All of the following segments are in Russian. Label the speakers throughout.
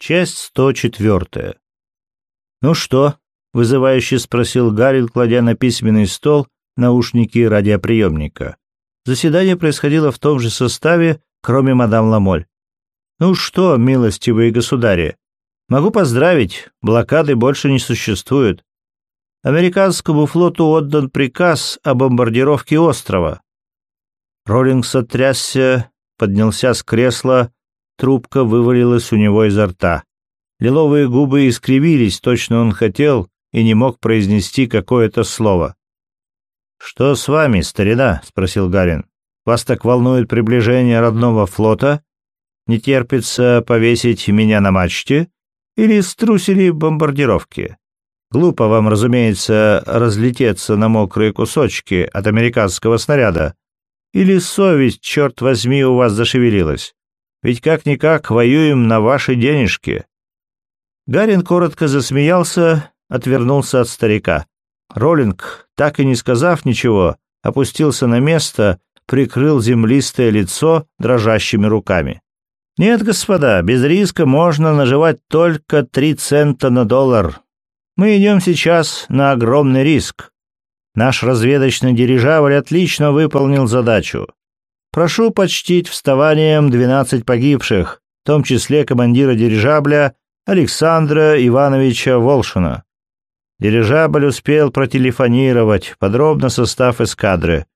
Speaker 1: Часть 104. «Ну что?» — вызывающе спросил Гарри, кладя на письменный стол наушники радиоприемника. Заседание происходило в том же составе, кроме мадам Ламоль. «Ну что, милостивые государи, могу поздравить, блокады больше не существует. Американскому флоту отдан приказ о бомбардировке острова». Роллинг сотрясся, поднялся с кресла, Трубка вывалилась у него изо рта. Лиловые губы искривились, точно он хотел и не мог произнести какое-то слово. «Что с вами, старина?» — спросил Гарин. «Вас так волнует приближение родного флота? Не терпится повесить меня на мачте? Или струсили бомбардировки? Глупо вам, разумеется, разлететься на мокрые кусочки от американского снаряда. Или совесть, черт возьми, у вас зашевелилась? Ведь как-никак воюем на ваши денежки». Гарин коротко засмеялся, отвернулся от старика. Роллинг, так и не сказав ничего, опустился на место, прикрыл землистое лицо дрожащими руками. «Нет, господа, без риска можно наживать только три цента на доллар. Мы идем сейчас на огромный риск. Наш разведочный дирижабль отлично выполнил задачу. Прошу почтить вставанием 12 погибших, в том числе командира дирижабля Александра Ивановича Волшина. Дирижабль успел протелефонировать подробно состав эскадры.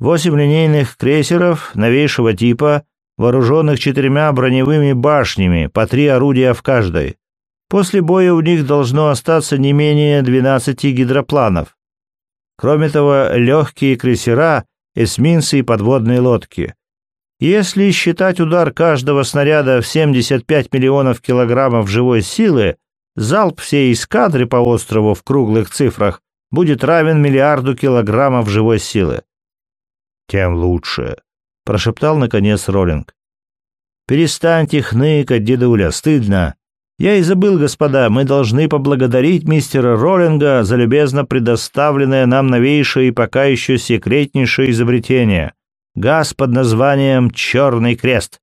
Speaker 1: Восемь линейных крейсеров новейшего типа, вооруженных четырьмя броневыми башнями, по три орудия в каждой. После боя у них должно остаться не менее 12 гидропланов. Кроме того, легкие крейсера эсминцы и подводные лодки. Если считать удар каждого снаряда в 75 миллионов килограммов живой силы, залп всей эскадры по острову в круглых цифрах будет равен миллиарду килограммов живой силы. «Тем лучше», — прошептал наконец Роллинг. «Перестаньте хныкать, дедуля, стыдно. Я и забыл, господа, мы должны поблагодарить мистера Роллинга за любезно предоставленное нам новейшее и пока еще секретнейшее изобретение — газ под названием «Черный крест».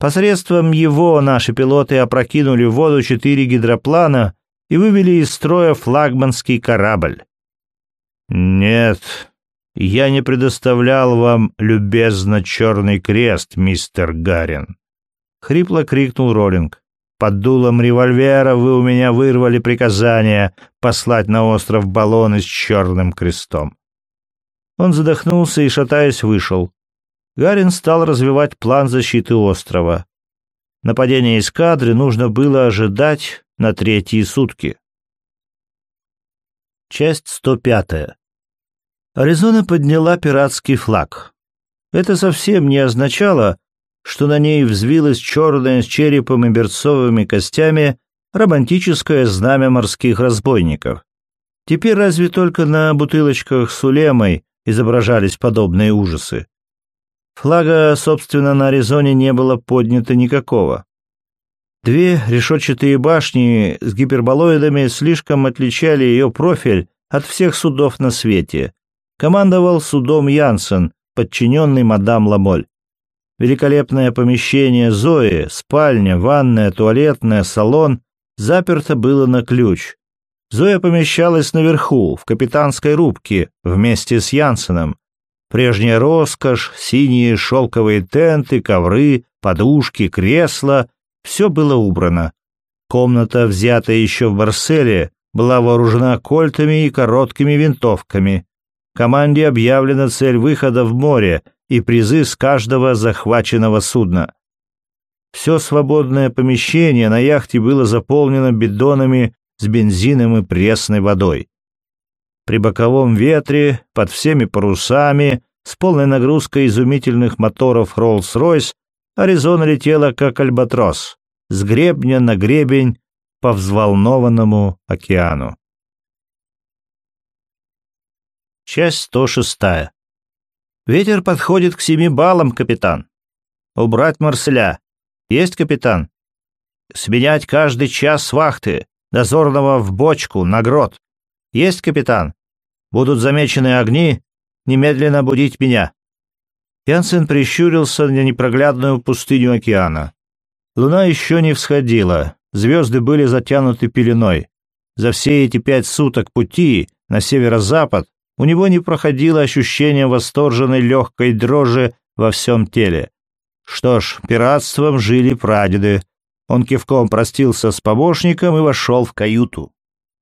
Speaker 1: Посредством его наши пилоты опрокинули в воду четыре гидроплана и вывели из строя флагманский корабль. «Нет, я не предоставлял вам любезно черный крест, мистер Гарин», — хрипло крикнул Роллинг. Под дулом револьвера вы у меня вырвали приказание послать на остров баллоны с черным крестом. Он задохнулся и, шатаясь, вышел. Гарин стал развивать план защиты острова. Нападение эскадры нужно было ожидать на третьи сутки. Часть 105. Аризона подняла пиратский флаг. Это совсем не означало, что на ней взвилось черное с черепом и берцовыми костями романтическое знамя морских разбойников. Теперь разве только на бутылочках с улемой изображались подобные ужасы. Флага, собственно, на Аризоне не было поднято никакого. Две решетчатые башни с гиперболоидами слишком отличали ее профиль от всех судов на свете. Командовал судом Янсен, подчиненный мадам Ламоль. Великолепное помещение Зои, спальня, ванная, туалетная, салон заперто было на ключ. Зоя помещалась наверху, в капитанской рубке, вместе с Янсеном. Прежняя роскошь, синие шелковые тенты, ковры, подушки, кресла — все было убрано. Комната, взятая еще в Барселе, была вооружена кольтами и короткими винтовками. Команде объявлена цель выхода в море, и призы с каждого захваченного судна. Все свободное помещение на яхте было заполнено бидонами с бензином и пресной водой. При боковом ветре, под всеми парусами, с полной нагрузкой изумительных моторов Rolls-Royce, Аризона летела как альбатрос, с гребня на гребень по взволнованному океану. Часть 106. Ветер подходит к семи баллам, капитан. Убрать Марселя. Есть, капитан. Сменять каждый час вахты. Дозорного в бочку, на грот. Есть, капитан. Будут замечены огни. Немедленно будить меня. Янсен прищурился на непроглядную пустыню океана. Луна еще не всходила, звезды были затянуты пеленой. За все эти пять суток пути на северо-запад у него не проходило ощущение восторженной легкой дрожи во всем теле. Что ж, пиратством жили прадеды. Он кивком простился с помощником и вошел в каюту.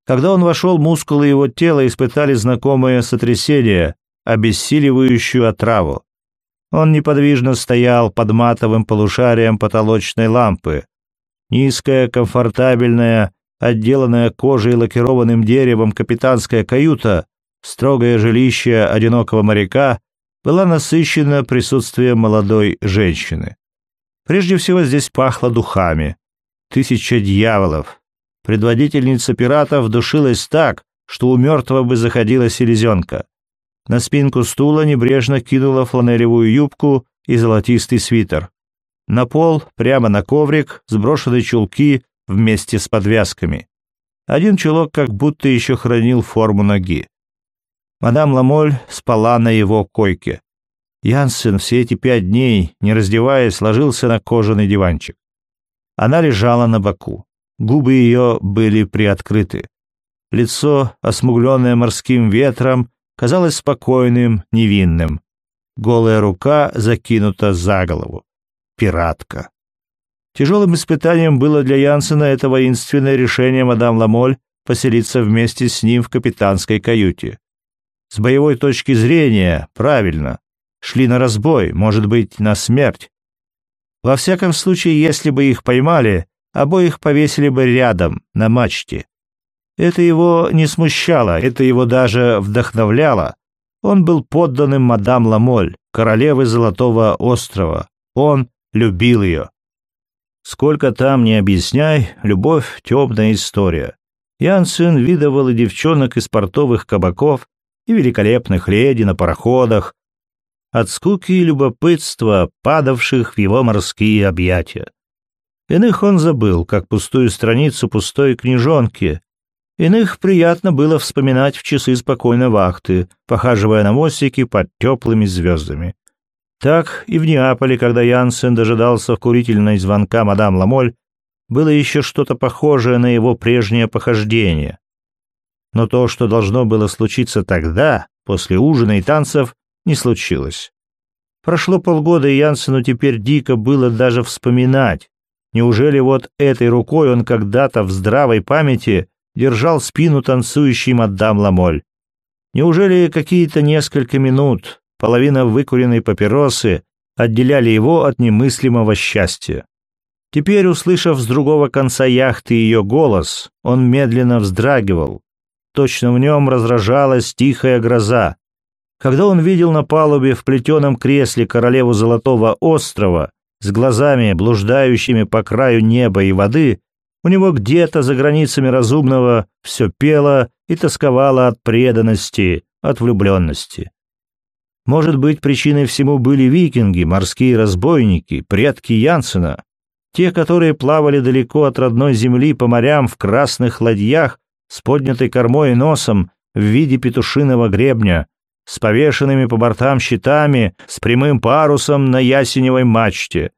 Speaker 1: Когда он вошел, мускулы его тела испытали знакомое сотрясение, обессиливающую отраву. Он неподвижно стоял под матовым полушарием потолочной лампы. Низкая, комфортабельная, отделанная кожей и лакированным деревом капитанская каюта, строгое жилище одинокого моряка, была насыщена присутствием молодой женщины. Прежде всего здесь пахло духами. Тысяча дьяволов. Предводительница пиратов душилась так, что у мертвого бы заходила селезенка. На спинку стула небрежно кинула фланелевую юбку и золотистый свитер. На пол, прямо на коврик, сброшены чулки вместе с подвязками. Один чулок как будто еще хранил форму ноги. Мадам Ламоль спала на его койке. Янсен все эти пять дней, не раздеваясь, ложился на кожаный диванчик. Она лежала на боку. Губы ее были приоткрыты. Лицо, осмугленное морским ветром, казалось спокойным, невинным. Голая рука закинута за голову. Пиратка. Тяжелым испытанием было для Янсена это воинственное решение мадам Ламоль поселиться вместе с ним в капитанской каюте. С боевой точки зрения, правильно. Шли на разбой, может быть, на смерть. Во всяком случае, если бы их поймали, обоих повесили бы рядом, на мачте. Это его не смущало, это его даже вдохновляло. Он был подданным мадам Ламоль, королевы Золотого острова. Он любил ее. Сколько там не объясняй, любовь — темная история. Янсен видывал и девчонок из портовых кабаков, и великолепных леди на пароходах, от скуки и любопытства, падавших в его морские объятия. Иных он забыл, как пустую страницу пустой книжонки, Иных приятно было вспоминать в часы спокойной вахты, похаживая на мостике под теплыми звездами. Так и в Неаполе, когда Янсен дожидался в курительной звонка мадам Ламоль, было еще что-то похожее на его прежнее похождение. Но то, что должно было случиться тогда, после ужина и танцев, не случилось. Прошло полгода, и Янсену теперь дико было даже вспоминать. Неужели вот этой рукой он когда-то в здравой памяти держал спину танцующей мадам Ламоль. Неужели какие-то несколько минут, половина выкуренной папиросы, отделяли его от немыслимого счастья? Теперь, услышав с другого конца яхты ее голос, он медленно вздрагивал. Точно в нем разражалась тихая гроза. Когда он видел на палубе в плетеном кресле королеву Золотого острова с глазами, блуждающими по краю неба и воды, у него где-то за границами разумного все пело и тосковало от преданности, от влюбленности. Может быть, причиной всему были викинги, морские разбойники, предки Янсена, те, которые плавали далеко от родной земли по морям в красных ладьях с поднятой кормой и носом в виде петушиного гребня, с повешенными по бортам щитами, с прямым парусом на ясеневой мачте.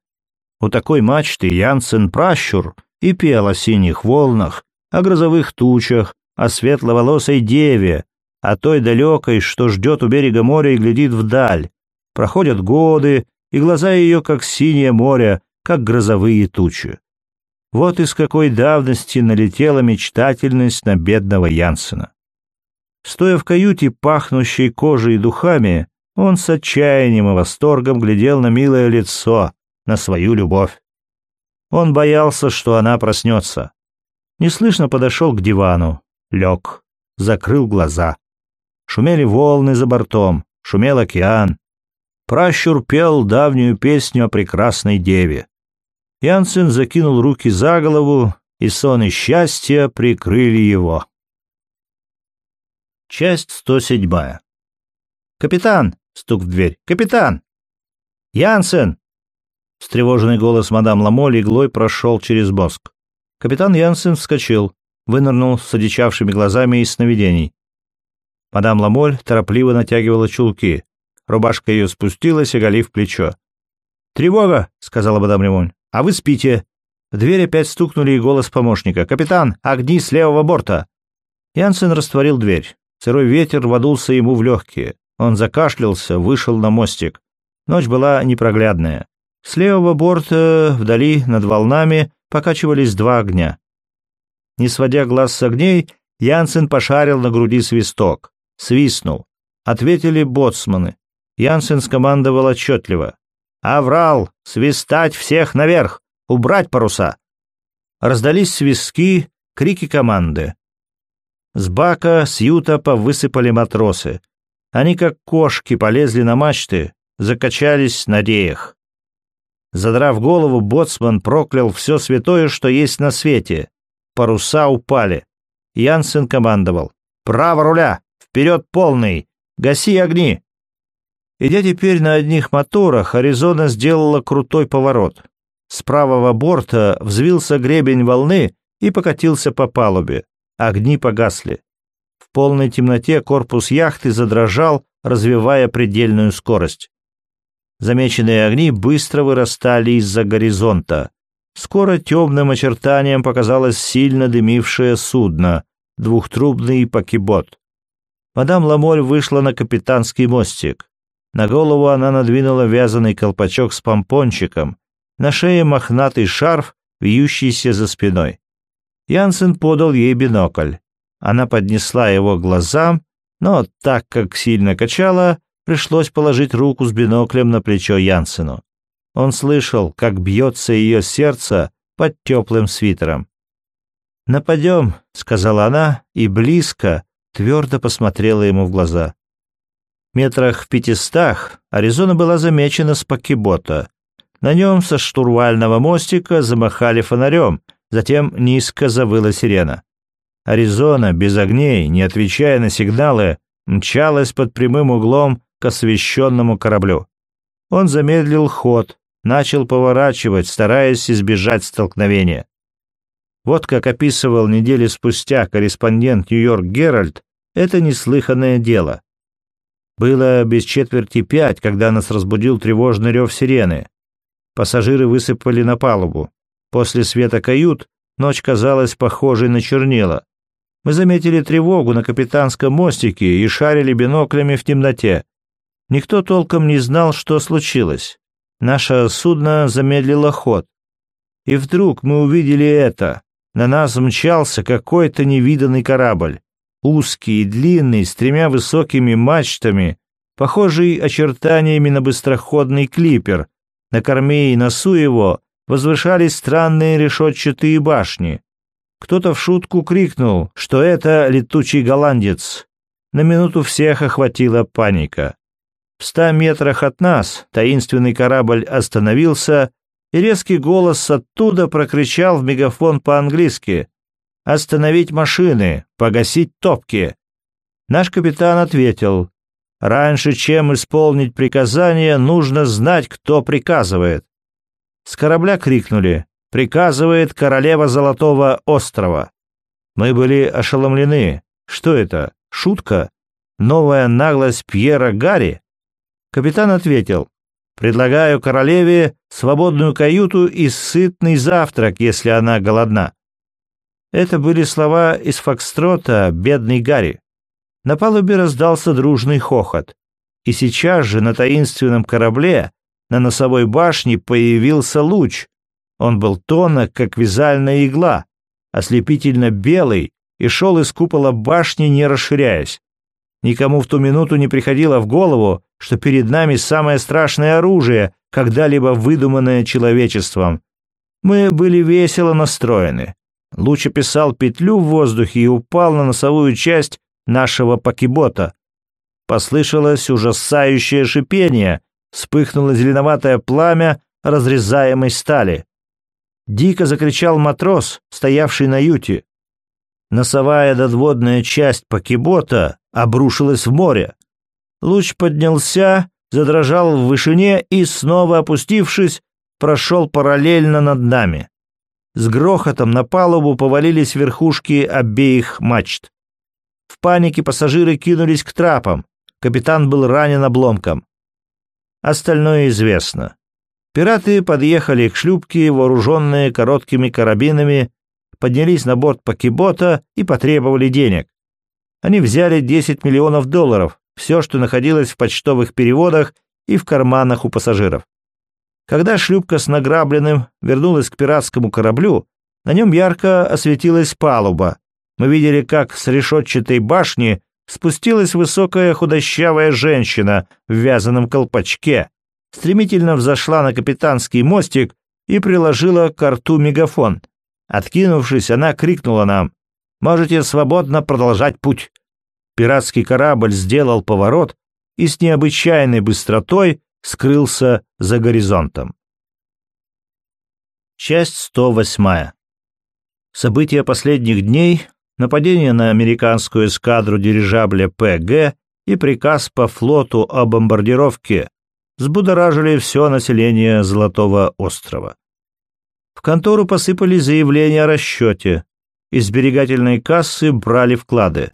Speaker 1: У такой мачты Янсен Пращур и пел о синих волнах, о грозовых тучах, о светловолосой деве, о той далекой, что ждет у берега моря и глядит вдаль. Проходят годы, и глаза ее, как синее море, как грозовые тучи. Вот из какой давности налетела мечтательность на бедного Янсена. Стоя в каюте, пахнущей кожей и духами, он с отчаянием и восторгом глядел на милое лицо, на свою любовь. Он боялся, что она проснется. Неслышно подошел к дивану, лег, закрыл глаза. Шумели волны за бортом, шумел океан. Пращур пел давнюю песню о прекрасной деве. Янсен закинул руки за голову, и сон и счастье прикрыли его. Часть 107. «Капитан!» — стук в дверь. «Капитан!» «Янсен!» Встревоженный голос мадам Ламоль иглой прошел через мозг. Капитан Янсен вскочил, вынырнул с одичавшими глазами из сновидений. Мадам Ламоль торопливо натягивала чулки. Рубашка ее спустилась, оголив плечо. «Тревога!» — сказала мадам Ламоль. «А вы спите. В дверь опять стукнули и голос помощника. «Капитан, огни с левого борта!» Янсен растворил дверь. Сырой ветер водулся ему в легкие. Он закашлялся, вышел на мостик. Ночь была непроглядная. С левого борта, вдали, над волнами, покачивались два огня. Не сводя глаз с огней, Янсен пошарил на груди свисток. Свистнул. Ответили боцманы. Янсен скомандовал отчетливо. «Аврал! Свистать всех наверх! Убрать паруса!» Раздались свистки, крики команды. С бака, с ютопа высыпали матросы. Они, как кошки, полезли на мачты, закачались на реях. Задрав голову, боцман проклял все святое, что есть на свете. Паруса упали. Янсен командовал. «Право руля! Вперед полный! Гаси огни!» Идя теперь на одних моторах, Аризона сделала крутой поворот. С правого борта взвился гребень волны и покатился по палубе. Огни погасли. В полной темноте корпус яхты задрожал, развивая предельную скорость. Замеченные огни быстро вырастали из-за горизонта. Скоро темным очертанием показалось сильно дымившее судно, двухтрубный покебот. Мадам Ламоль вышла на капитанский мостик. На голову она надвинула вязаный колпачок с помпончиком, на шее мохнатый шарф, вьющийся за спиной. Янсен подал ей бинокль. Она поднесла его к глазам, но так как сильно качала, пришлось положить руку с биноклем на плечо Янсену. Он слышал, как бьется ее сердце под теплым свитером. «Нападем», — сказала она, и близко, твердо посмотрела ему в глаза. Метрах в пятистах Аризона была замечена с покебота. На нем со штурвального мостика замахали фонарем, затем низко завыла сирена. Аризона, без огней, не отвечая на сигналы, мчалась под прямым углом к освещенному кораблю. Он замедлил ход, начал поворачивать, стараясь избежать столкновения. Вот как описывал недели спустя корреспондент Нью-Йорк Геральт, это неслыханное дело. Было без четверти пять, когда нас разбудил тревожный рев сирены. Пассажиры высыпали на палубу. После света кают ночь казалась похожей на чернила. Мы заметили тревогу на капитанском мостике и шарили биноклями в темноте. Никто толком не знал, что случилось. Наше судно замедлило ход. И вдруг мы увидели это. На нас мчался какой-то невиданный корабль. Узкий и длинный, с тремя высокими мачтами, похожий очертаниями на быстроходный клипер. На корме и носу его возвышались странные решетчатые башни. Кто-то в шутку крикнул, что это летучий голландец. На минуту всех охватила паника. В ста метрах от нас таинственный корабль остановился, и резкий голос оттуда прокричал в мегафон по-английски «Остановить машины! Погасить топки!» Наш капитан ответил «Раньше, чем исполнить приказание, нужно знать, кто приказывает». С корабля крикнули «Приказывает королева Золотого острова». Мы были ошеломлены. Что это? Шутка? Новая наглость Пьера Гарри? Капитан ответил, «Предлагаю королеве свободную каюту и сытный завтрак, если она голодна». Это были слова из фокстрота «Бедный Гарри». На палубе раздался дружный хохот. И сейчас же на таинственном корабле, на носовой башне, появился луч. Он был тонок, как вязальная игла, ослепительно белый, и шел из купола башни, не расширяясь. Никому в ту минуту не приходило в голову, что перед нами самое страшное оружие, когда-либо выдуманное человечеством. Мы были весело настроены. Луч описал петлю в воздухе и упал на носовую часть нашего покебота. Послышалось ужасающее шипение, вспыхнуло зеленоватое пламя разрезаемой стали. Дико закричал матрос, стоявший на юте. Носовая додводная часть покебота обрушилась в море. Луч поднялся, задрожал в вышине и, снова опустившись, прошел параллельно над нами. С грохотом на палубу повалились верхушки обеих мачт. В панике пассажиры кинулись к трапам. Капитан был ранен обломком. Остальное известно. Пираты подъехали к шлюпке, вооруженные короткими карабинами, поднялись на борт покибота и потребовали денег. Они взяли 10 миллионов долларов, все, что находилось в почтовых переводах и в карманах у пассажиров. Когда шлюпка с награбленным вернулась к пиратскому кораблю, на нем ярко осветилась палуба. Мы видели, как с решетчатой башни спустилась высокая худощавая женщина в вязаном колпачке, стремительно взошла на капитанский мостик и приложила к рту мегафон. Откинувшись, она крикнула нам «Можете свободно продолжать путь». Пиратский корабль сделал поворот и с необычайной быстротой скрылся за горизонтом. Часть 108. События последних дней, нападение на американскую эскадру дирижабля ПГ и приказ по флоту о бомбардировке взбудоражили все население Золотого острова. В контору посыпали заявления о расчете. Из сберегательной кассы брали вклады.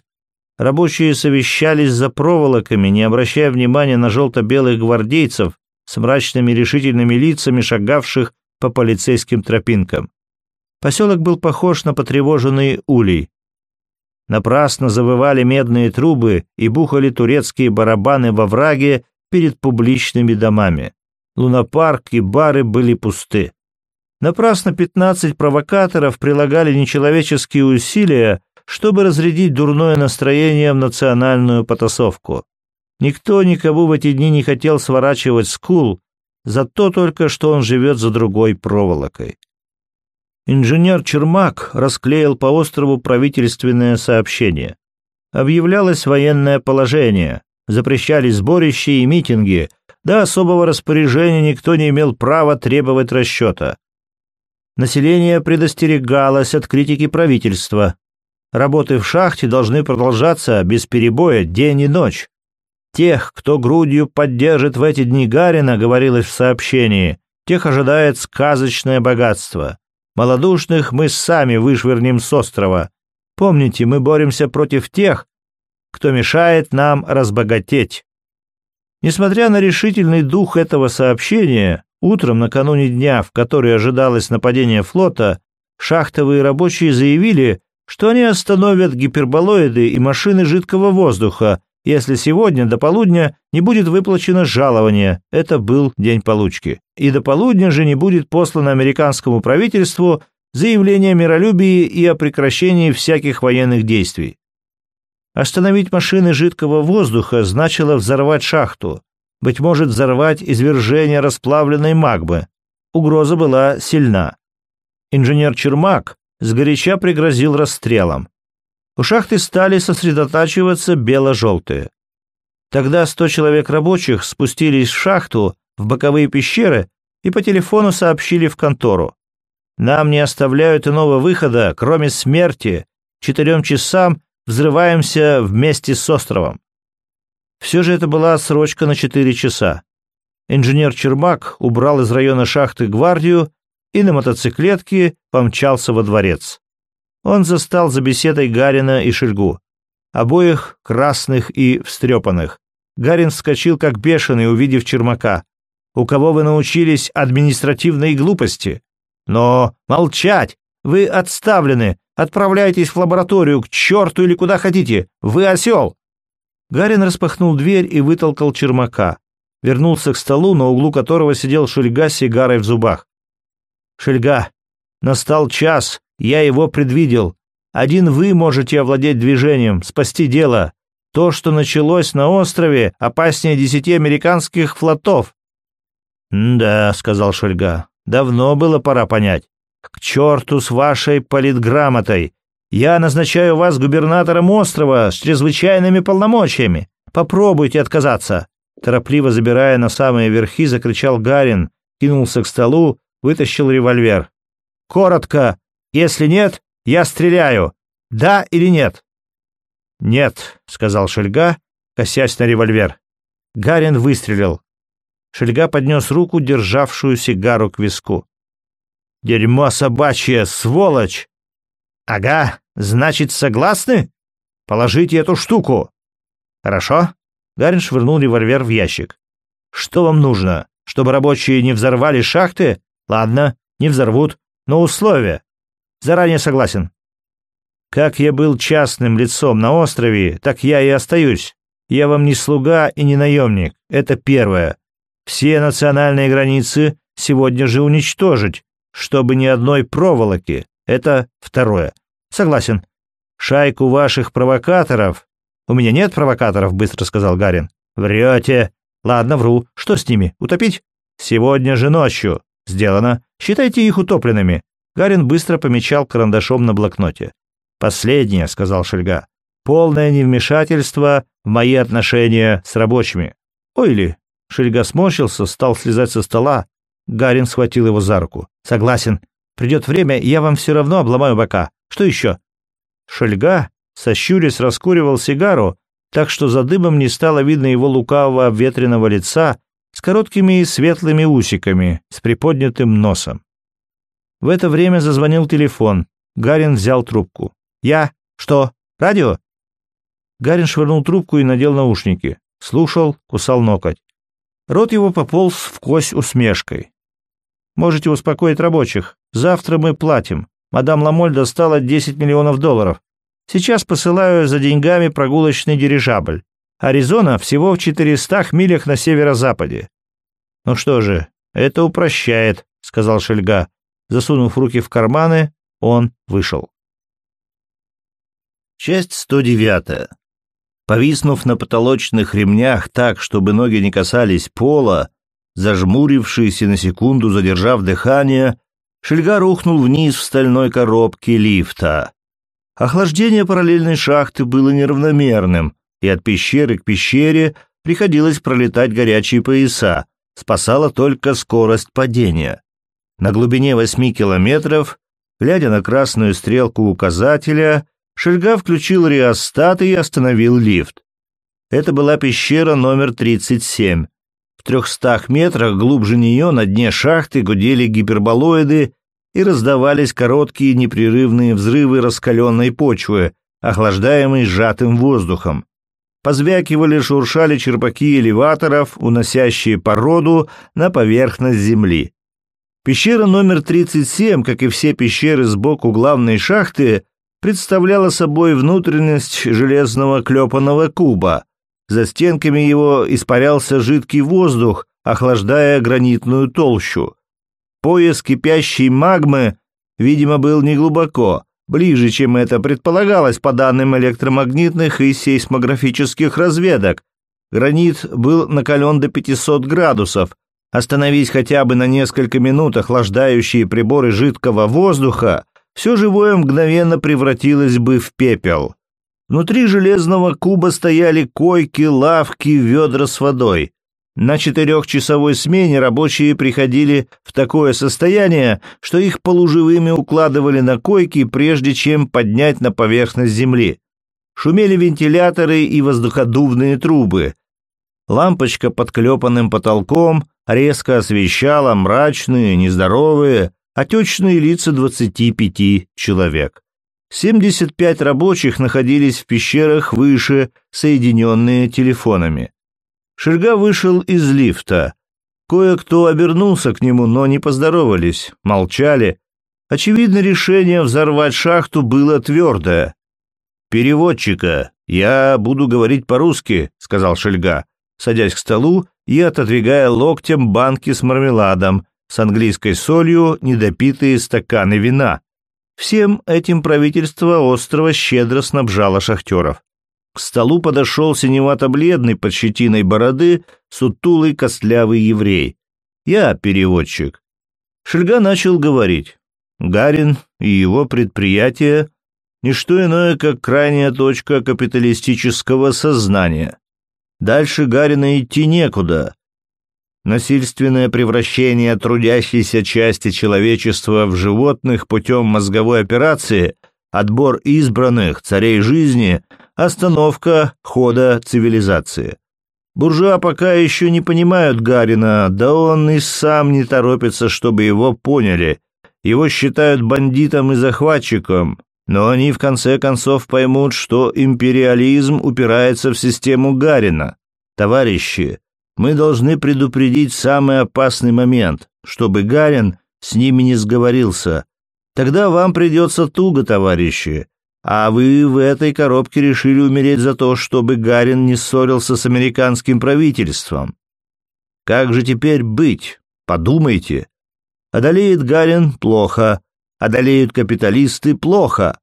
Speaker 1: Рабочие совещались за проволоками, не обращая внимания на желто-белых гвардейцев с мрачными решительными лицами, шагавших по полицейским тропинкам. Поселок был похож на потревоженный улей. Напрасно завывали медные трубы и бухали турецкие барабаны во враге перед публичными домами. Лунопарк и бары были пусты. Напрасно 15 провокаторов прилагали нечеловеческие усилия, чтобы разрядить дурное настроение в национальную потасовку. Никто никому в эти дни не хотел сворачивать скул за то только, что он живет за другой проволокой. Инженер Чермак расклеил по острову правительственное сообщение. Объявлялось военное положение, запрещались сборища и митинги, до особого распоряжения никто не имел права требовать расчета. Население предостерегалось от критики правительства, Работы в шахте должны продолжаться без перебоя день и ночь. Тех, кто грудью поддержит в эти дни Гарина, говорилось в сообщении, тех ожидает сказочное богатство. Молодушных мы сами вышвырнем с острова. Помните, мы боремся против тех, кто мешает нам разбогатеть. Несмотря на решительный дух этого сообщения, утром накануне дня, в который ожидалось нападение флота, шахтовые рабочие заявили, что они остановят гиперболоиды и машины жидкого воздуха, если сегодня до полудня не будет выплачено жалование, это был день получки, и до полудня же не будет послано американскому правительству заявление о миролюбии и о прекращении всяких военных действий. Остановить машины жидкого воздуха значило взорвать шахту, быть может, взорвать извержение расплавленной магмы. Угроза была сильна. Инженер Чермак, сгоряча пригрозил расстрелом. У шахты стали сосредотачиваться бело-желтые. Тогда сто человек рабочих спустились в шахту, в боковые пещеры и по телефону сообщили в контору. Нам не оставляют иного выхода, кроме смерти. Четырем часам взрываемся вместе с островом. Все же это была срочка на четыре часа. Инженер Чермак убрал из района шахты гвардию и на мотоциклетке помчался во дворец. Он застал за беседой Гарина и Шельгу, обоих красных и встрепанных. Гарин вскочил как бешеный, увидев Чермака. «У кого вы научились административной глупости?» «Но молчать! Вы отставлены! Отправляйтесь в лабораторию, к черту или куда хотите! Вы осел!» Гарин распахнул дверь и вытолкал Чермака. Вернулся к столу, на углу которого сидел Шульга с сигарой в зубах. Шельга, настал час, я его предвидел. Один вы можете овладеть движением, спасти дело. То, что началось на острове, опаснее десяти американских флотов. «Да», — сказал Шельга, — «давно было пора понять. К черту с вашей политграмотой. Я назначаю вас губернатором острова с чрезвычайными полномочиями. Попробуйте отказаться». Торопливо забирая на самые верхи, закричал Гарин, кинулся к столу, вытащил револьвер. «Коротко. Если нет, я стреляю. Да или нет?» «Нет», — сказал Шельга, косясь на револьвер. Гарин выстрелил. Шельга поднес руку, державшую сигару к виску. «Дерьмо собачье, сволочь!» «Ага, значит, согласны? Положите эту штуку!» «Хорошо?» Гарин швырнул револьвер в ящик. «Что вам нужно? Чтобы рабочие не взорвали шахты? Ладно, не взорвут, но условия. Заранее согласен. Как я был частным лицом на острове, так я и остаюсь. Я вам не слуга и не наемник. Это первое. Все национальные границы сегодня же уничтожить, чтобы ни одной проволоки. Это второе. Согласен. Шайку ваших провокаторов... У меня нет провокаторов, быстро сказал Гарин. Врете. Ладно, вру. Что с ними? Утопить? Сегодня же ночью. Сделано. Считайте их утопленными. Гарин быстро помечал карандашом на блокноте. «Последнее», — сказал Шельга. «Полное невмешательство в мои отношения с рабочими». «Ой ли!» Шельга сморщился, стал слезать со стола. Гарин схватил его за руку. «Согласен. Придет время, я вам все равно обломаю бока. Что еще?» Шельга, сощурясь, раскуривал сигару, так что за дымом не стало видно его лукавого обветренного лица с короткими и светлыми усиками, с приподнятым носом. В это время зазвонил телефон. Гарин взял трубку. «Я? Что? Радио?» Гарин швырнул трубку и надел наушники. Слушал, кусал ноготь. Рот его пополз в кость усмешкой. «Можете успокоить рабочих. Завтра мы платим. Мадам Ламоль достала 10 миллионов долларов. Сейчас посылаю за деньгами прогулочный дирижабль. Аризона всего в 400 милях на северо-западе». «Ну что же, это упрощает», — сказал Шельга. Засунув руки в карманы, он вышел. Часть 109. Повиснув на потолочных ремнях так, чтобы ноги не касались пола, зажмурившись и на секунду задержав дыхание, Шельга рухнул вниз в стальной коробке лифта. Охлаждение параллельной шахты было неравномерным, и от пещеры к пещере приходилось пролетать горячие пояса, спасала только скорость падения. На глубине восьми километров, глядя на красную стрелку указателя, Шельга включил реостат и остановил лифт. Это была пещера номер 37. В трехстах метрах глубже нее на дне шахты гудели гиперболоиды и раздавались короткие непрерывные взрывы раскаленной почвы, охлаждаемой сжатым воздухом. Позвякивали, шуршали черпаки элеваторов, уносящие породу на поверхность земли. Пещера номер 37, как и все пещеры сбоку главной шахты, представляла собой внутренность железного клепанного куба. За стенками его испарялся жидкий воздух, охлаждая гранитную толщу. Пояс кипящей магмы, видимо, был неглубоко, ближе, чем это предполагалось по данным электромагнитных и сейсмографических разведок. Гранит был накален до 500 градусов. Остановить хотя бы на несколько минут охлаждающие приборы жидкого воздуха все живое мгновенно превратилось бы в пепел. Внутри железного куба стояли койки, лавки, ведра с водой. На четырехчасовой смене рабочие приходили в такое состояние, что их полуживыми укладывали на койки, прежде чем поднять на поверхность земли. Шумели вентиляторы и воздуходувные трубы. Лампочка под клепанным потолком резко освещала мрачные, нездоровые, отечные лица 25 человек. 75 рабочих находились в пещерах выше, соединенные телефонами. Шерга вышел из лифта. Кое-кто обернулся к нему, но не поздоровались, молчали. Очевидно, решение взорвать шахту было твердое. «Переводчика, я буду говорить по-русски», — сказал Шельга, садясь к столу и отодвигая локтем банки с мармеладом, с английской солью недопитые стаканы вина. Всем этим правительство острова щедро снабжало шахтеров. К столу подошел синевато-бледный под щетиной бороды сутулый костлявый еврей. Я переводчик. Шельга начал говорить. Гарин и его предприятие — ничто иное, как крайняя точка капиталистического сознания. Дальше Гарина идти некуда насильственное превращение трудящейся части человечества в животных путем мозговой операции, отбор избранных царей жизни, остановка хода цивилизации. Буржуа пока еще не понимают Гарина, да он и сам не торопится, чтобы его поняли. Его считают бандитом и захватчиком, но они в конце концов поймут, что империализм упирается в систему Гарина. Товарищи, Мы должны предупредить самый опасный момент, чтобы Гарин с ними не сговорился. Тогда вам придется туго, товарищи. А вы в этой коробке решили умереть за то, чтобы Гарин не ссорился с американским правительством. Как же теперь быть? Подумайте. Одолеет Гарин – плохо. Одолеют капиталисты – плохо.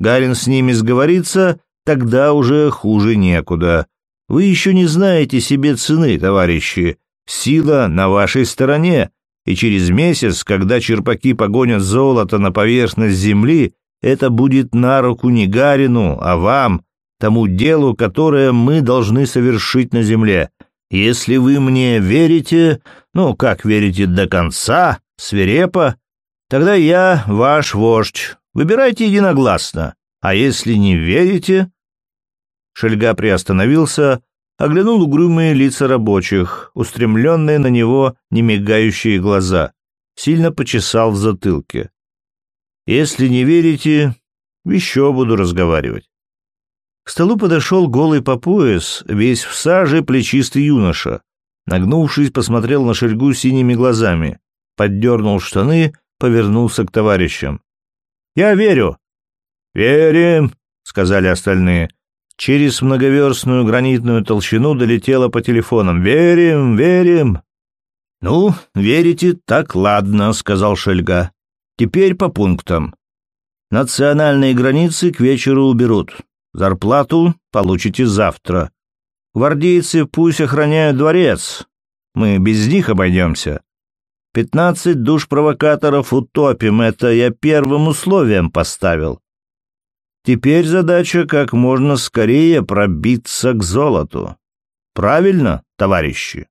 Speaker 1: Гарин с ними сговорится, тогда уже хуже некуда. Вы еще не знаете себе цены, товарищи. Сила на вашей стороне, и через месяц, когда черпаки погонят золото на поверхность земли, это будет на руку не Гарину, а вам, тому делу, которое мы должны совершить на земле. Если вы мне верите, ну, как верите до конца, свирепо, тогда я ваш вождь. Выбирайте единогласно. А если не верите...» Шельга приостановился, оглянул угрюмые лица рабочих, устремленные на него немигающие глаза, сильно почесал в затылке. «Если не верите, еще буду разговаривать». К столу подошел голый по пояс, весь в саже плечистый юноша. Нагнувшись, посмотрел на Шельгу синими глазами, поддернул штаны, повернулся к товарищам. «Я верю!» «Верим!» — сказали остальные. Через многоверстную гранитную толщину долетело по телефонам. «Верим, верим!» «Ну, верите, так ладно», — сказал Шельга. «Теперь по пунктам. Национальные границы к вечеру уберут. Зарплату получите завтра. Гвардейцы пусть охраняют дворец. Мы без них обойдемся. Пятнадцать душ провокаторов утопим, это я первым условием поставил. Теперь задача как можно скорее пробиться к золоту. Правильно, товарищи?